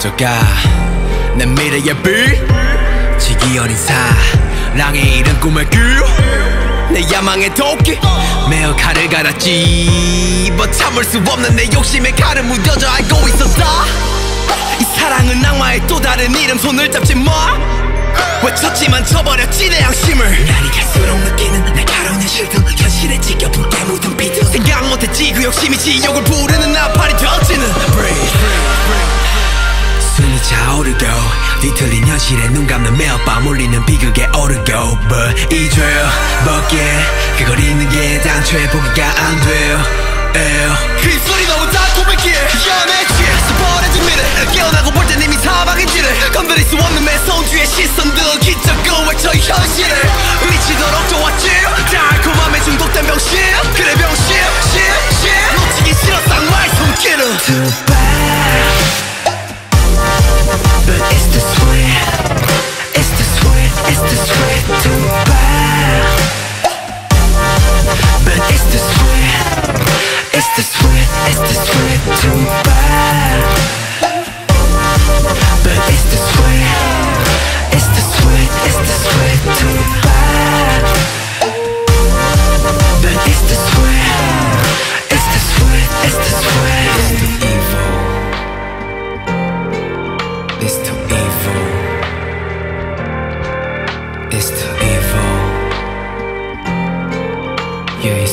퍼져가 내 미래의 빛 지기 어린 사랑의 이른 꿈을 꿀내 야망의 도끼 매어 칼을 갈았지. 뭐 참을 수 없는 내 욕심에 칼을 묻어져 알고 있었다. 이 사랑은 악마의 또 다른 이름 손을 잡지 마. 외쳤지만 쳐버렸지 내 양심을. 날이 갈수록 느끼는 날카로운 실드 현실에 지켜 붉게 묻은 비트 생각 못했지. 그 욕심이 지옥을 부르는 나팔 뒤틀린 현실에 눈 감는 매일 밤 울리는 비극에 오르고 But 이죄 벗게. 그걸 잊는 게 당초에 포기가 안 돼요. 그 입술이 너무 달콤했기에. 연애 취해서 버려진 미래. 깨어나고 볼 땐 이미 사방인지를 건드릴 수 없는 매손주의 시선들. 기적고 외쳐 이 현실을 미치도록 좋았지. 달콤함에 중독된 병신 그래 병신 신, 신 놓치기 싫어 쌍마의 손길은 It's too evil. It's too evil. Yeah,